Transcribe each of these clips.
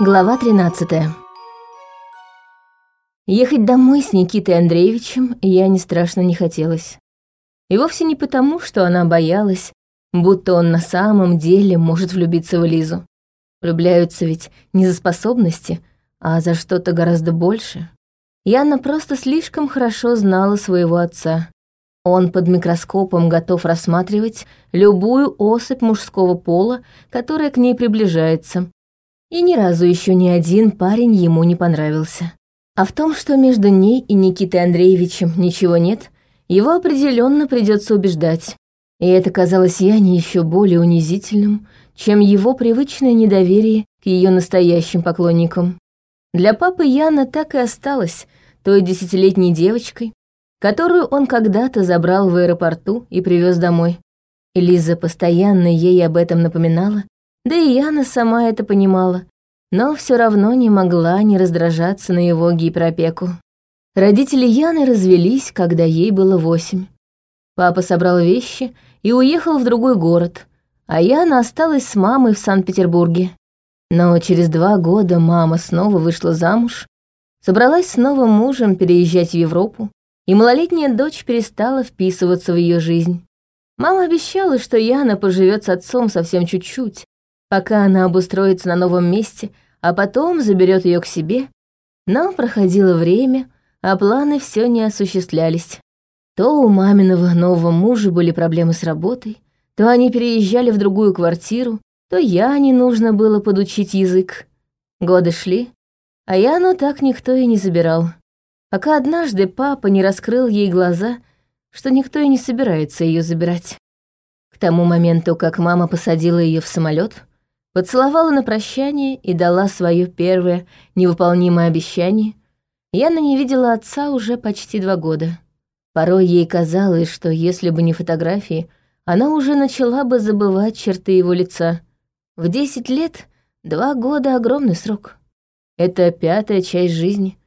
Глава 13 Ехать домой с Никитой Андреевичем я не страшно не хотелось. И вовсе не потому, что она боялась, будто он на самом деле может влюбиться в Лизу. Влюбляются ведь не за способности, а за что-то гораздо больше. Яна просто слишком хорошо знала своего отца. Он под микроскопом готов рассматривать любую особь мужского пола, которая к ней приближается. И ни разу еще ни один парень ему не понравился. А в том, что между ней и Никитой Андреевичем ничего нет, его определенно придется убеждать. И это казалось Яне еще более унизительным, чем его привычное недоверие к ее настоящим поклонникам. Для папы Яна так и осталась той десятилетней девочкой, которую он когда-то забрал в аэропорту и привез домой. Элиза постоянно ей об этом напоминала, да и Яна сама это понимала, но все равно не могла не раздражаться на его гиперопеку. Родители Яны развелись, когда ей было восемь. Папа собрал вещи и уехал в другой город, а Яна осталась с мамой в Санкт-Петербурге. Но через два года мама снова вышла замуж, собралась с новым мужем переезжать в Европу, и малолетняя дочь перестала вписываться в ее жизнь. Мама обещала, что Яна поживет с отцом совсем чуть-чуть, пока она обустроится на новом месте, а потом заберет ее к себе. Но проходило время, а планы все не осуществлялись. То у маминого нового мужа были проблемы с работой, то они переезжали в другую квартиру, то Яне нужно было подучить язык. Годы шли, а Яну так никто и не забирал пока однажды папа не раскрыл ей глаза, что никто и не собирается ее забирать. К тому моменту, как мама посадила ее в самолет, поцеловала на прощание и дала свое первое невыполнимое обещание, Яна не видела отца уже почти два года. Порой ей казалось, что если бы не фотографии, она уже начала бы забывать черты его лица. В десять лет два года — огромный срок. Это пятая часть жизни,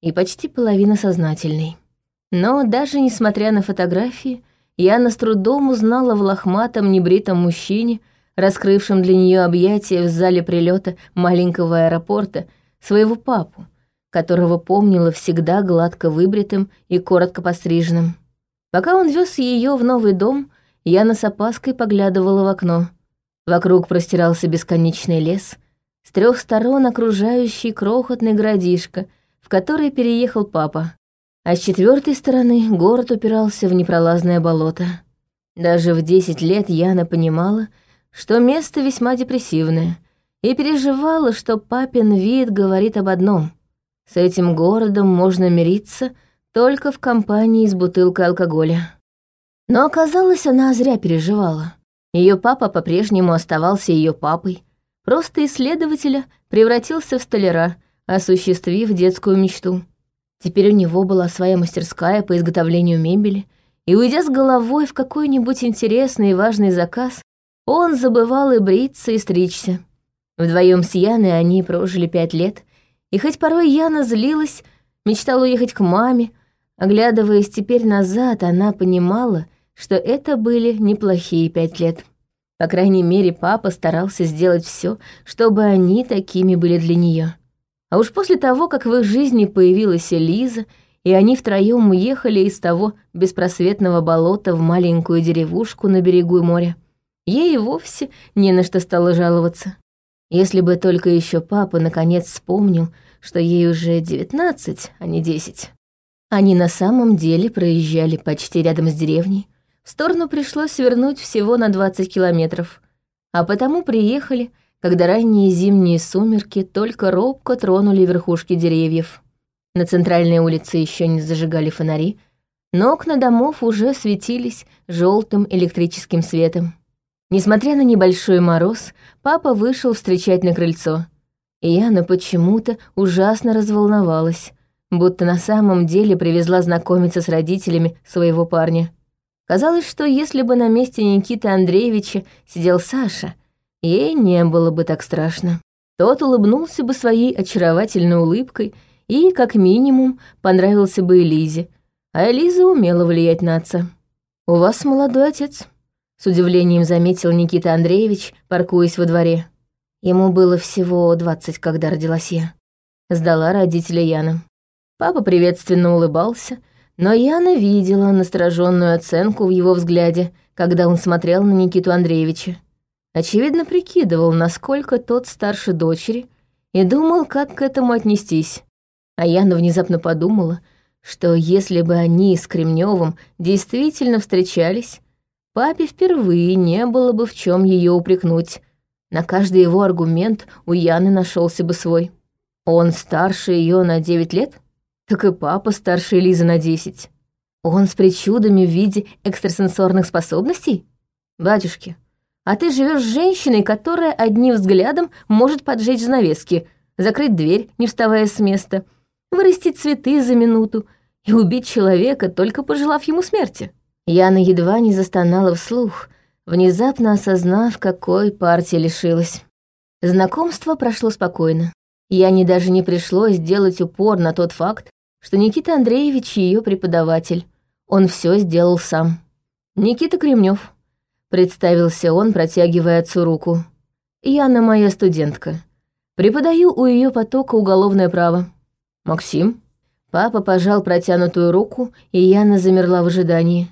и почти половина сознательной. Но даже несмотря на фотографии, Яна с трудом узнала в лохматом небритом мужчине, раскрывшем для нее объятия в зале прилета маленького аэропорта, своего папу, которого помнила всегда гладко выбритым и коротко постриженным. Пока он вез ее в новый дом, Яна с опаской поглядывала в окно. Вокруг простирался бесконечный лес, с трех сторон окружающий крохотный городишко — в который переехал папа, а с четвертой стороны город упирался в непролазное болото. Даже в десять лет Яна понимала, что место весьма депрессивное, и переживала, что папин вид говорит об одном. С этим городом можно мириться только в компании с бутылкой алкоголя. Но оказалось, она зря переживала. Ее папа по-прежнему оставался ее папой, просто исследователя превратился в столяра, осуществив детскую мечту. Теперь у него была своя мастерская по изготовлению мебели, и, уйдя с головой в какой-нибудь интересный и важный заказ, он забывал и бриться, и стричься. Вдвоем с Яной они прожили пять лет, и хоть порой Яна злилась, мечтала уехать к маме, оглядываясь теперь назад, она понимала, что это были неплохие пять лет. По крайней мере, папа старался сделать все, чтобы они такими были для нее. А уж после того, как в их жизни появилась Элиза, и они втроем уехали из того беспросветного болота в маленькую деревушку на берегу моря, ей и вовсе не на что стало жаловаться. Если бы только еще папа наконец вспомнил, что ей уже девятнадцать, а не десять. Они на самом деле проезжали почти рядом с деревней. В сторону пришлось свернуть всего на 20 километров, а потому приехали — когда ранние зимние сумерки только робко тронули верхушки деревьев. На центральной улице еще не зажигали фонари, но окна домов уже светились желтым электрическим светом. Несмотря на небольшой мороз, папа вышел встречать на крыльцо. И Яна почему-то ужасно разволновалась, будто на самом деле привезла знакомиться с родителями своего парня. Казалось, что если бы на месте Никиты Андреевича сидел Саша — ей не было бы так страшно. Тот улыбнулся бы своей очаровательной улыбкой и, как минимум, понравился бы Элизе, а Элиза умела влиять на отца. «У вас молодой отец», — с удивлением заметил Никита Андреевич, паркуясь во дворе. Ему было всего двадцать, когда родилась я. Сдала родителя Яна. Папа приветственно улыбался, но Яна видела настороженную оценку в его взгляде, когда он смотрел на Никиту Андреевича. Очевидно, прикидывал, насколько тот старше дочери, и думал, как к этому отнестись. А Яна внезапно подумала, что если бы они с Кремневым действительно встречались, папе впервые не было бы в чем ее упрекнуть. На каждый его аргумент у Яны нашелся бы свой. Он старше ее на девять лет? так и папа старше Лизы на десять. Он с причудами в виде экстрасенсорных способностей? Батюшки, а ты живешь с женщиной, которая одним взглядом может поджечь занавески, закрыть дверь, не вставая с места, вырастить цветы за минуту и убить человека, только пожелав ему смерти. Яна едва не застонала вслух, внезапно осознав, какой партии лишилась. Знакомство прошло спокойно. Яне даже не пришлось делать упор на тот факт, что Никита Андреевич ее преподаватель. Он все сделал сам. Никита Кремнев. Представился он, протягивая отцу руку. Яна моя студентка. Преподаю у ее потока уголовное право. Максим. Папа пожал протянутую руку, и Яна замерла в ожидании.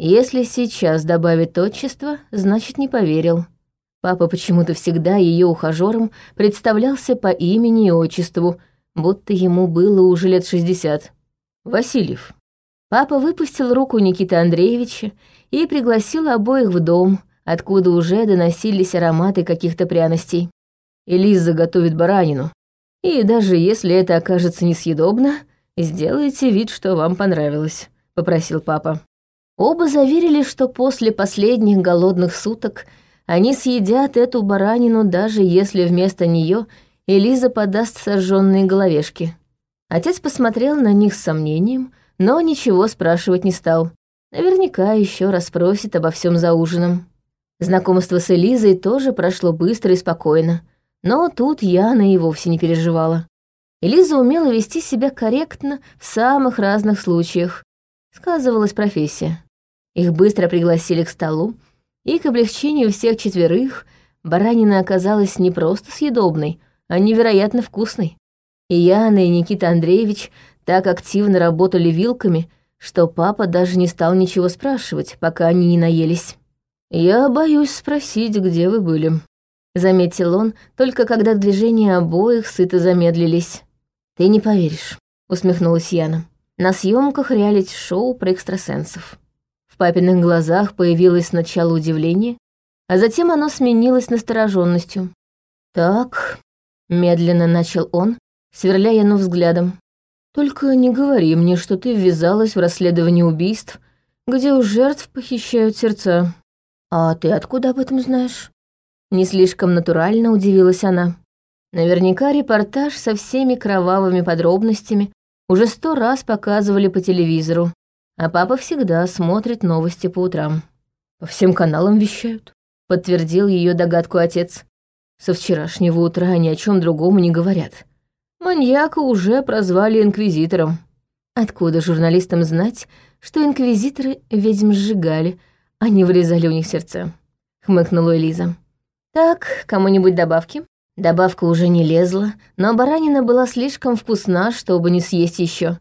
Если сейчас добавить отчество, значит, не поверил. Папа почему-то всегда ее ухажером представлялся по имени и отчеству, будто ему было уже лет шестьдесят. Васильев. Папа выпустил руку Никиты Андреевича и пригласил обоих в дом, откуда уже доносились ароматы каких-то пряностей. Элиза готовит баранину. И даже если это окажется несъедобно, сделайте вид, что вам понравилось», — попросил папа. Оба заверили, что после последних голодных суток они съедят эту баранину, даже если вместо нее Элиза подаст сожженные головешки. Отец посмотрел на них с сомнением, но ничего спрашивать не стал. Наверняка еще раз спросит обо всем за ужином. Знакомство с Элизой тоже прошло быстро и спокойно, но тут Яна и вовсе не переживала. Элиза умела вести себя корректно в самых разных случаях. Сказывалась профессия. Их быстро пригласили к столу, и к облегчению всех четверых баранина оказалась не просто съедобной, а невероятно вкусной. И Яна, и Никита Андреевич так активно работали вилками, что папа даже не стал ничего спрашивать, пока они не наелись. «Я боюсь спросить, где вы были», — заметил он, только когда движения обоих сыто замедлились. «Ты не поверишь», — усмехнулась Яна. «На съемках реалити-шоу про экстрасенсов». Папиных глазах появилось сначала удивление, а затем оно сменилось настороженностью. «Так, Медленно начал он, сверляя Яну взглядом. «Только не говори мне, что ты ввязалась в расследование убийств, где у жертв похищают сердца. А ты откуда об этом знаешь?» Не слишком натурально удивилась она. Наверняка репортаж со всеми кровавыми подробностями уже сто раз показывали по телевизору, а папа всегда смотрит новости по утрам. «По всем каналам вещают», — подтвердил ее догадку отец. Со вчерашнего утра ни о чем другом не говорят. Маньяка уже прозвали инквизитором. Откуда журналистам знать, что инквизиторы ведьм сжигали, а не вырезали у них сердца? Хмыкнула Элиза. Так, кому-нибудь добавки? Добавка уже не лезла, но баранина была слишком вкусна, чтобы не съесть еще.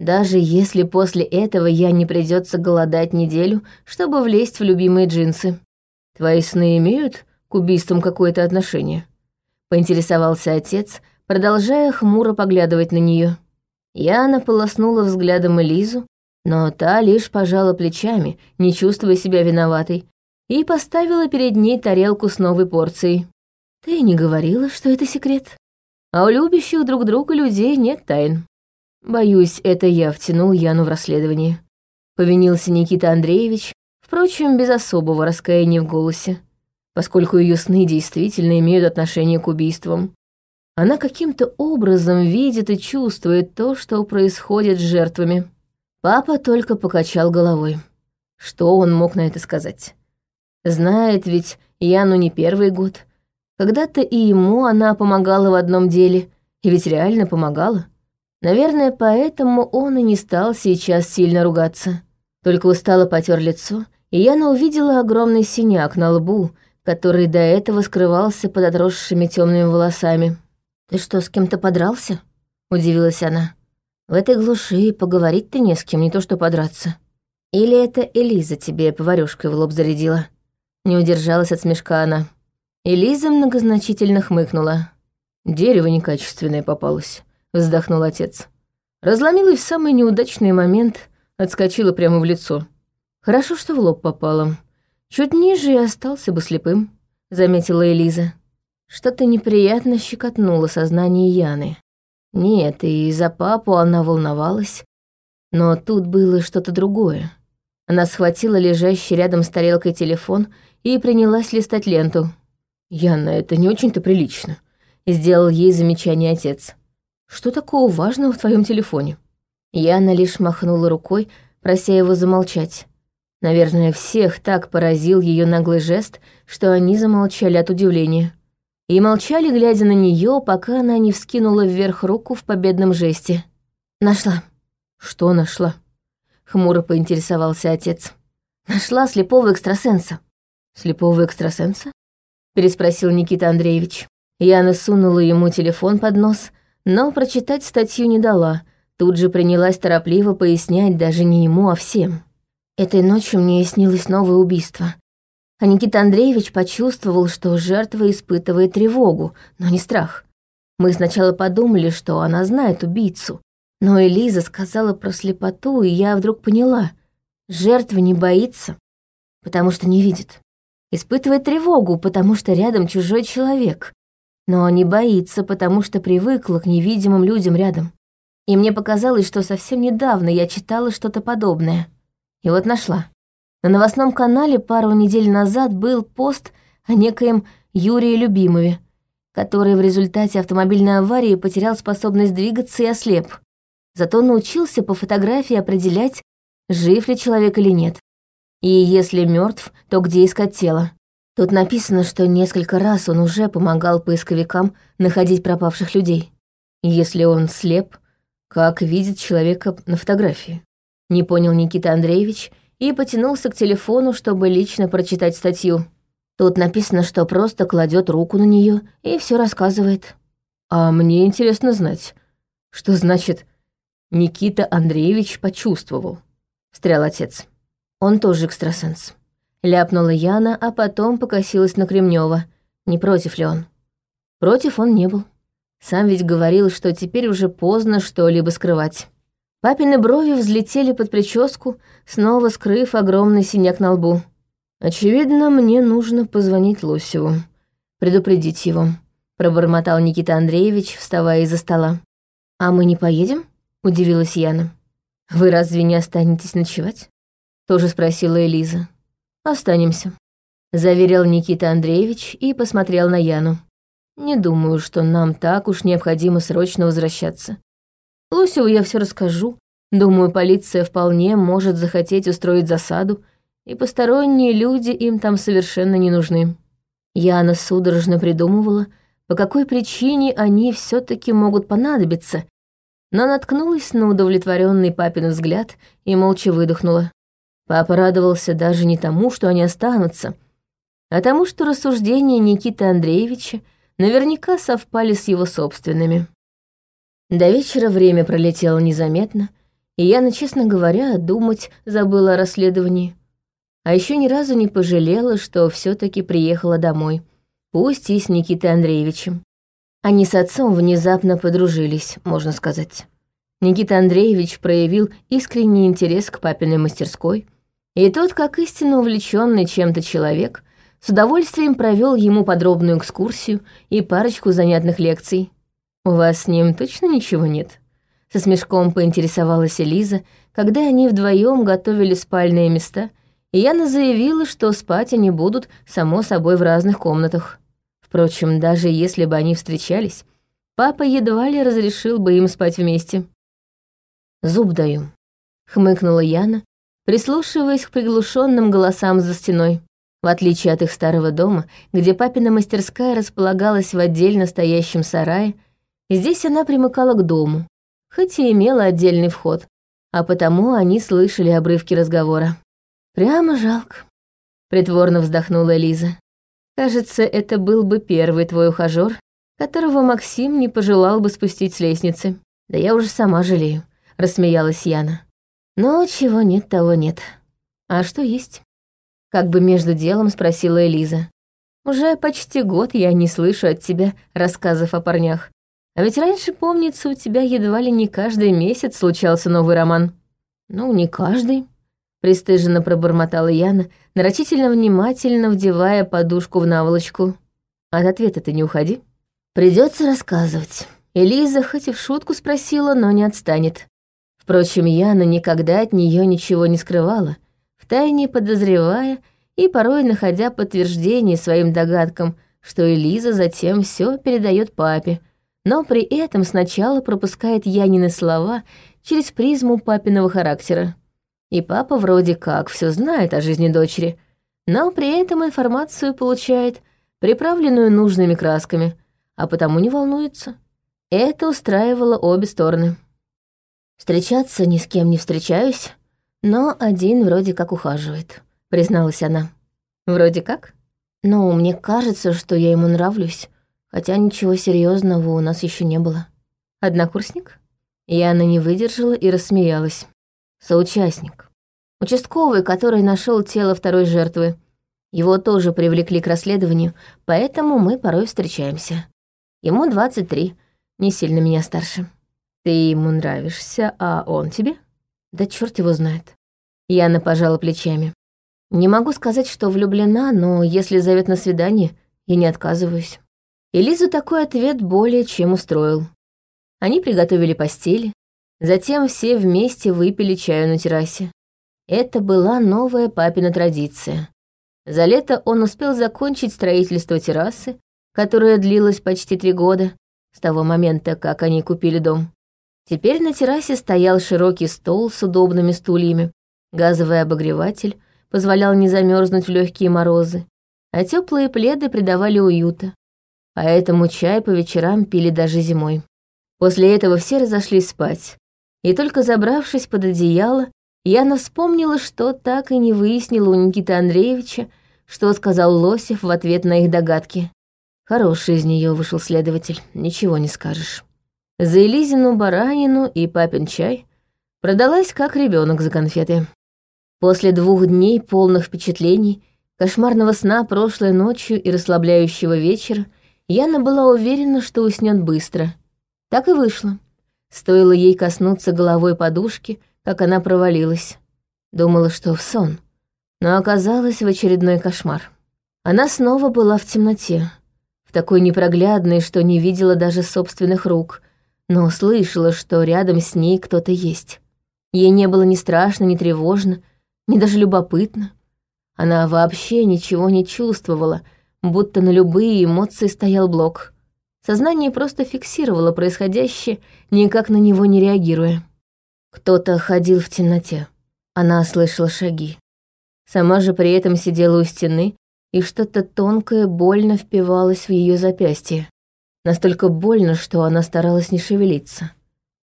Даже если после этого я не придется голодать неделю, чтобы влезть в любимые джинсы. Твои сны имеют к убийствам какое-то отношение?» Поинтересовался отец, продолжая хмуро поглядывать на нее. Яна полоснула взглядом Элизу, но та лишь пожала плечами, не чувствуя себя виноватой, и поставила перед ней тарелку с новой порцией. «Ты не говорила, что это секрет? А у любящих друг друга людей нет тайн». Боюсь, это я втянул Яну в расследование. Повинился Никита Андреевич, впрочем, без особого раскаяния в голосе поскольку ее сны действительно имеют отношение к убийствам. Она каким-то образом видит и чувствует то, что происходит с жертвами. Папа только покачал головой. Что он мог на это сказать? Знает ведь Яну не первый год. Когда-то и ему она помогала в одном деле, и ведь реально помогала. Наверное, поэтому он и не стал сейчас сильно ругаться. Только устало потер лицо, и Яна увидела огромный синяк на лбу, который до этого скрывался под отросшими темными волосами. «Ты что, с кем-то подрался?» — удивилась она. «В этой глуши поговорить ты не с кем, не то что подраться. Или это Элиза тебе поварёшкой в лоб зарядила?» Не удержалась от смешка она. Элиза многозначительно хмыкнула. «Дерево некачественное попалось», — вздохнул отец. Разломилась в самый неудачный момент, отскочила прямо в лицо. Хорошо, что в лоб попало. Чуть ниже и остался бы слепым, заметила Элиза. Что-то неприятно щекотнуло сознание Яны. Нет, и за папу она волновалась, но тут было что-то другое. Она схватила лежащий рядом с тарелкой телефон и принялась листать ленту. «Яна, это не очень-то прилично», — сделал ей замечание отец. «Что такого важного в твоем телефоне?» Яна лишь махнула рукой, прося его замолчать. Наверное, всех так поразил ее наглый жест, что они замолчали от удивления. И молчали, глядя на нее, пока она не вскинула вверх руку в победном жесте. «Нашла». «Что нашла?» Хмуро поинтересовался отец. Нашла слепого экстрасенса. Слепого экстрасенса? Переспросил Никита Андреевич. Яна сунула ему телефон под нос, но прочитать статью не дала. Тут же принялась торопливо пояснять даже не ему, а всем. Этой ночью мне снилось новое убийство. А Никита Андреевич почувствовал, что жертва испытывает тревогу, но не страх. Мы сначала подумали, что она знает убийцу, но Элиза сказала про слепоту, и я вдруг поняла. Жертва не боится, потому что не видит. Испытывает тревогу, потому что рядом чужой человек. Но не боится, потому что привыкла к невидимым людям рядом. И мне показалось, что совсем недавно я читала что-то подобное. И вот нашла. На новостном канале пару недель назад был пост о некоем Юрии Любимове, который в результате автомобильной аварии потерял способность двигаться и ослеп. Зато научился по фотографии определять, жив ли человек или нет. И если мертв, то где искать тело. Тут написано, что несколько раз он уже помогал поисковикам находить пропавших людей. Если он слеп, как видит человека на фотографии? Не понял Никита Андреевич и потянулся к телефону, чтобы лично прочитать статью. Тут написано, что просто кладет руку на нее и все рассказывает. А мне интересно знать, что значит Никита Андреевич почувствовал. Встрял отец. Он тоже экстрасенс. Ляпнула Яна, а потом покосилась на Кремнева. Не против ли он? Против он не был. Сам ведь говорил, что теперь уже поздно что-либо скрывать. Папины брови взлетели под прическу, снова скрыв огромный синяк на лбу. «Очевидно, мне нужно позвонить Лосеву, предупредить его», — пробормотал Никита Андреевич, вставая из-за стола. «А мы не поедем?» — удивилась Яна. «Вы разве не останетесь ночевать?» — тоже спросила Элиза. «Останемся», — заверил Никита Андреевич и посмотрел на Яну. «Не думаю, что нам так уж необходимо срочно возвращаться. Лосеву я все расскажу. Думаю, полиция вполне может захотеть устроить засаду, и посторонние люди им там совершенно не нужны». Яна судорожно придумывала, по какой причине они все таки могут понадобиться, но наткнулась на удовлетворенный папин взгляд и молча выдохнула. Папа даже не тому, что они останутся, а тому, что рассуждения Никиты Андреевича наверняка совпали с его собственными. До вечера время пролетело незаметно, и Яна, честно говоря, думать забыла о расследовании. А еще ни разу не пожалела, что все таки приехала домой, пусть и с Никитой Андреевичем. Они с отцом внезапно подружились, можно сказать. Никита Андреевич проявил искренний интерес к папиной мастерской, и тот, как истинно увлеченный чем-то человек, с удовольствием провел ему подробную экскурсию и парочку занятных лекций. «У вас с ним точно ничего нет?» Со смешком поинтересовалась Элиза, когда они вдвоем готовили спальные места, и Яна заявила, что спать они будут, само собой, в разных комнатах. Впрочем, даже если бы они встречались, папа едва ли разрешил бы им спать вместе. «Зуб даю», — хмыкнула Яна, прислушиваясь к приглушенным голосам за стеной. В отличие от их старого дома, где папина мастерская располагалась в отдельно стоящем сарае, здесь она примыкала к дому, хоть и имела отдельный вход, а потому они слышали обрывки разговора. «Прямо жалко», — притворно вздохнула Лиза. Кажется, это был бы первый твой ухажёр, которого Максим не пожелал бы спустить с лестницы. Да я уже сама жалею, рассмеялась Яна. Но чего нет, того нет. А что есть? Как бы между делом спросила Элиза. Уже почти год я не слышу от тебя рассказов о парнях. А ведь раньше, помнится, у тебя едва ли не каждый месяц случался новый роман. Ну, не каждый, пристыженно пробормотала Яна, нарочительно внимательно вдевая подушку в наволочку. От ответа ты не уходи. Придется рассказывать. Элиза хоть и в шутку спросила, но не отстанет. Впрочем, Яна никогда от нее ничего не скрывала, втайне подозревая и порой находя подтверждение своим догадкам, что Элиза затем все передает папе, но при этом сначала пропускает Янины слова через призму папиного характера. И папа вроде как все знает о жизни дочери, но при этом информацию получает, приправленную нужными красками, а потому не волнуется. Это устраивало обе стороны. Встречаться ни с кем не встречаюсь, но один вроде как ухаживает, призналась она. Вроде как? Ну, мне кажется, что я ему нравлюсь, хотя ничего серьезного у нас еще не было. Однокурсник? Яна не выдержала и рассмеялась. Соучастник. Участковый, который нашел тело второй жертвы. Его тоже привлекли к расследованию, поэтому мы порой встречаемся. Ему 23, не сильно меня старше. Ты ему нравишься, а он тебе? Да черт его знает. Яна пожала плечами. Не могу сказать, что влюблена, но если зовет на свидание, я не отказываюсь. Элизу такой ответ более чем устроил. Они приготовили постели, затем все вместе выпили чаю на террасе. Это была новая папина традиция. За лето он успел закончить строительство террасы, которое длилось почти три года, с того момента, как они купили дом. Теперь на террасе стоял широкий стол с удобными стульями, газовый обогреватель позволял не замерзнуть в легкие морозы, а теплые пледы придавали уюта поэтому чай по вечерам пили даже зимой. После этого все разошлись спать, и только забравшись под одеяло, Яна вспомнила, что так и не выяснила у Никиты Андреевича, что сказал Лосев в ответ на их догадки. Хороший из нее вышел следователь, ничего не скажешь. За Элизину баранину и папин чай продалась как ребенок за конфеты. После двух дней полных впечатлений, кошмарного сна прошлой ночью и расслабляющего вечера, Яна была уверена, что уснет быстро. Так и вышло. Стоило ей коснуться головой подушки, как она провалилась. Думала, что в сон, но оказалась в очередной кошмар. Она снова была в темноте, в такой непроглядной, что не видела даже собственных рук, но слышала, что рядом с ней кто-то есть. Ей не было ни страшно, ни тревожно, ни даже любопытно. Она вообще ничего не чувствовала — будто на любые эмоции стоял блок. Сознание просто фиксировало происходящее, никак на него не реагируя. Кто-то ходил в темноте. Она слышала шаги. Сама же при этом сидела у стены, и что-то тонкое больно впивалось в ее запястье. Настолько больно, что она старалась не шевелиться.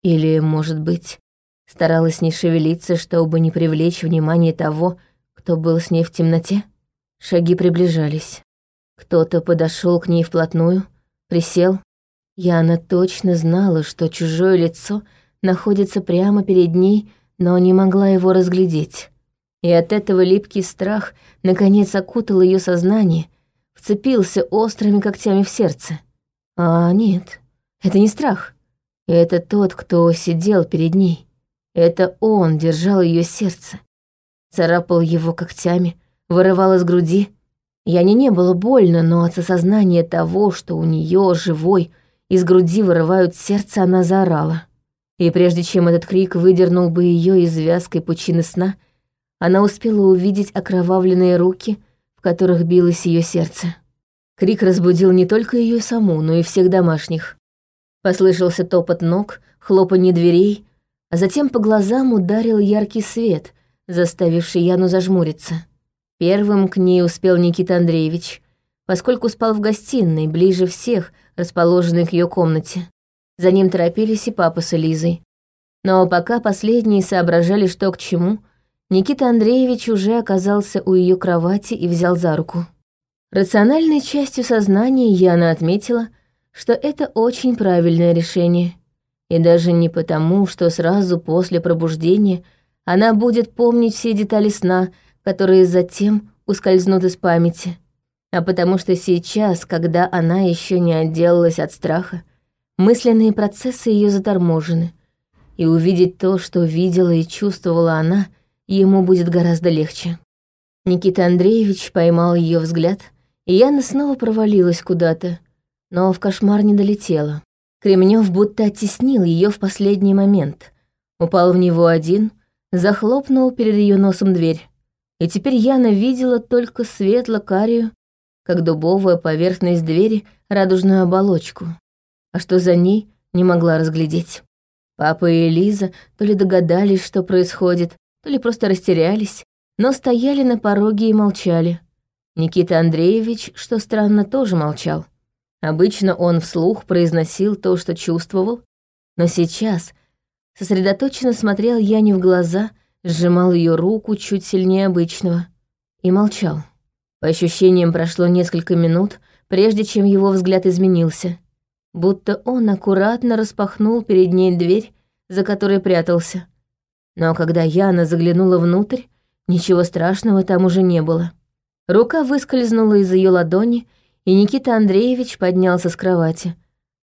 Или, может быть, старалась не шевелиться, чтобы не привлечь внимание того, кто был с ней в темноте? Шаги приближались. Кто-то подошел к ней вплотную, присел. Яна точно знала, что чужое лицо находится прямо перед ней, но не могла его разглядеть. И от этого липкий страх наконец окутал ее сознание, вцепился острыми когтями в сердце. А нет, это не страх. Это тот, кто сидел перед ней. Это он держал ее сердце. Царапал его когтями, вырывал из груди, Яне не было больно, но от осознания того, что у нее живой, из груди вырывают сердце, она заорала. И прежде чем этот крик выдернул бы ее из вязкой пучины сна, она успела увидеть окровавленные руки, в которых билось ее сердце. Крик разбудил не только ее саму, но и всех домашних. Послышался топот ног, хлопанье дверей, а затем по глазам ударил яркий свет, заставивший Яну зажмуриться. Первым к ней успел Никита Андреевич, поскольку спал в гостиной, ближе всех, расположенной к ее комнате. За ним торопились и папа с Элизой. Но пока последние соображали, что к чему, Никита Андреевич уже оказался у ее кровати и взял за руку. Рациональной частью сознания Яна отметила, что это очень правильное решение. И даже не потому, что сразу после пробуждения она будет помнить все детали сна, которые затем ускользнут из памяти, а потому что сейчас, когда она еще не отделалась от страха, мысленные процессы ее заторможены, и увидеть то, что видела и чувствовала она, ему будет гораздо легче. Никита Андреевич поймал ее взгляд, и Яна снова провалилась куда-то, но в кошмар не долетела. Кремнев будто оттеснил ее в последний момент. Упал в него один, захлопнул перед ее носом дверь. И теперь Яна видела только светло-карию, как дубовая поверхность двери, радужную оболочку. А что за ней, не могла разглядеть. Папа и Элиза то ли догадались, что происходит, то ли просто растерялись, но стояли на пороге и молчали. Никита Андреевич, что странно, тоже молчал. Обычно он вслух произносил то, что чувствовал, но сейчас сосредоточенно смотрел Яне в глаза, сжимал ее руку чуть сильнее обычного и молчал. По ощущениям прошло несколько минут, прежде чем его взгляд изменился, будто он аккуратно распахнул перед ней дверь, за которой прятался. Но когда Яна заглянула внутрь, Ничего страшного там уже не было. Рука выскользнула из ее ладони, и Никита Андреевич поднялся с кровати,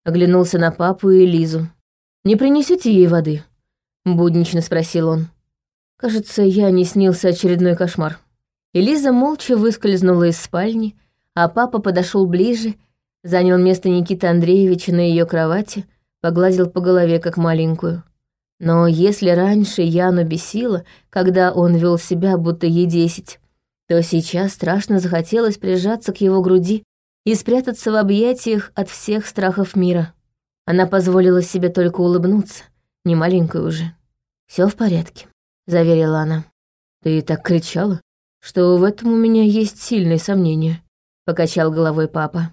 оглянулся на папу и Лизу. «Не принесете ей воды?» — буднично спросил он. «Кажется, я не снился очередной кошмар». Элиза молча выскользнула из спальни, а папа подошел ближе, занял место Никиты Андреевича на ее кровати, погладил по голове как маленькую. Но если раньше Яну бесило, когда он вел себя, будто ей десять, то сейчас страшно захотелось прижаться к его груди и спрятаться в объятиях от всех страхов мира. Она позволила себе только улыбнуться, не маленькая уже. Все в порядке», — заверила она. «Ты так кричала, что в этом у меня есть сильные сомнения», — покачал головой папа.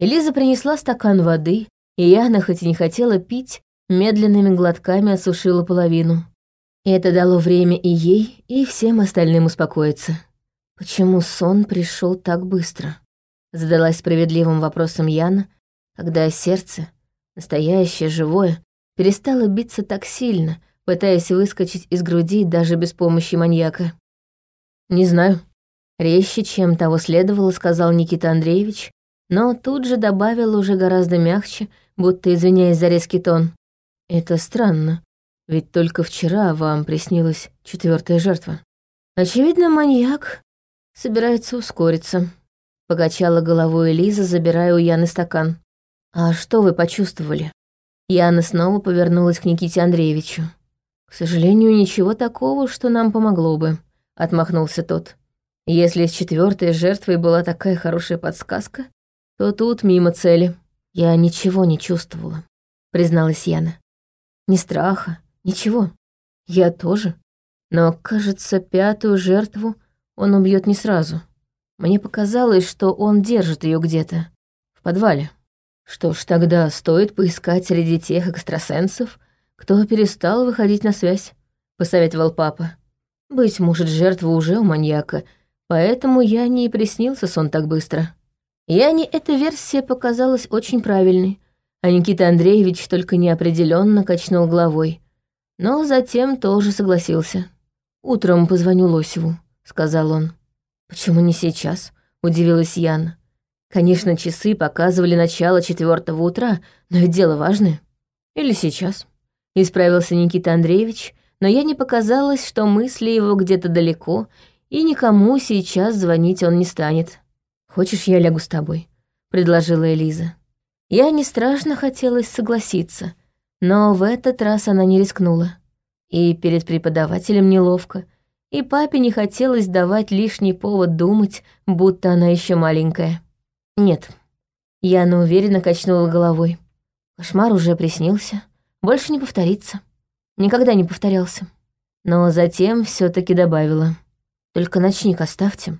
Элиза принесла стакан воды, и Яна, хоть и не хотела пить, медленными глотками осушила половину. И это дало время и ей, и всем остальным успокоиться. Почему сон пришел так быстро? Задалась справедливым вопросом Яна, когда сердце, настоящее, живое, перестало биться так сильно, пытаясь выскочить из груди даже без помощи маньяка. «Не знаю». Резче, чем того следовало, сказал Никита Андреевич, но тут же добавил уже гораздо мягче, будто извиняясь за резкий тон. Это странно, ведь только вчера вам приснилась четвертая жертва. Очевидно, маньяк собирается ускориться. Покачала головой Элиза, забирая у Яны стакан. А что вы почувствовали? Яна снова повернулась к Никите Андреевичу. К сожалению, ничего такого, что нам помогло бы, отмахнулся тот. Если с четвертой жертвой была такая хорошая подсказка, то тут мимо цели. Я ничего не чувствовала, призналась Яна. Ни страха, ничего. Я тоже. Но, кажется, пятую жертву он убьет не сразу. Мне показалось, что он держит ее где-то, в подвале. Что ж, тогда стоит поискать среди тех экстрасенсов, кто перестал выходить на связь, посоветовал папа. Быть может, жертва уже у маньяка, поэтому я не и приснился сон так быстро. Я не эта версия показалась очень правильной, а Никита Андреевич только неопределенно качнул головой. Но затем тоже согласился. «Утром позвоню Лосеву», — сказал он. «Почему не сейчас?» — удивилась Яна. «Конечно, часы показывали начало четвертого утра, но ведь дело важное. Или сейчас?» — исправился Никита Андреевич, но я не показалось, что мысли его где-то далеко, и никому сейчас звонить он не станет. «Хочешь, я лягу с тобой?» — предложила Элиза. Я не страшно хотелось согласиться, но в этот раз она не рискнула. И перед преподавателем неловко, и папе не хотелось давать лишний повод думать, будто она еще маленькая. Нет, Яна уверенно качнула головой. Кошмар уже приснился, больше не повторится. Никогда не повторялся. Но затем все таки добавила. Только ночник оставьте.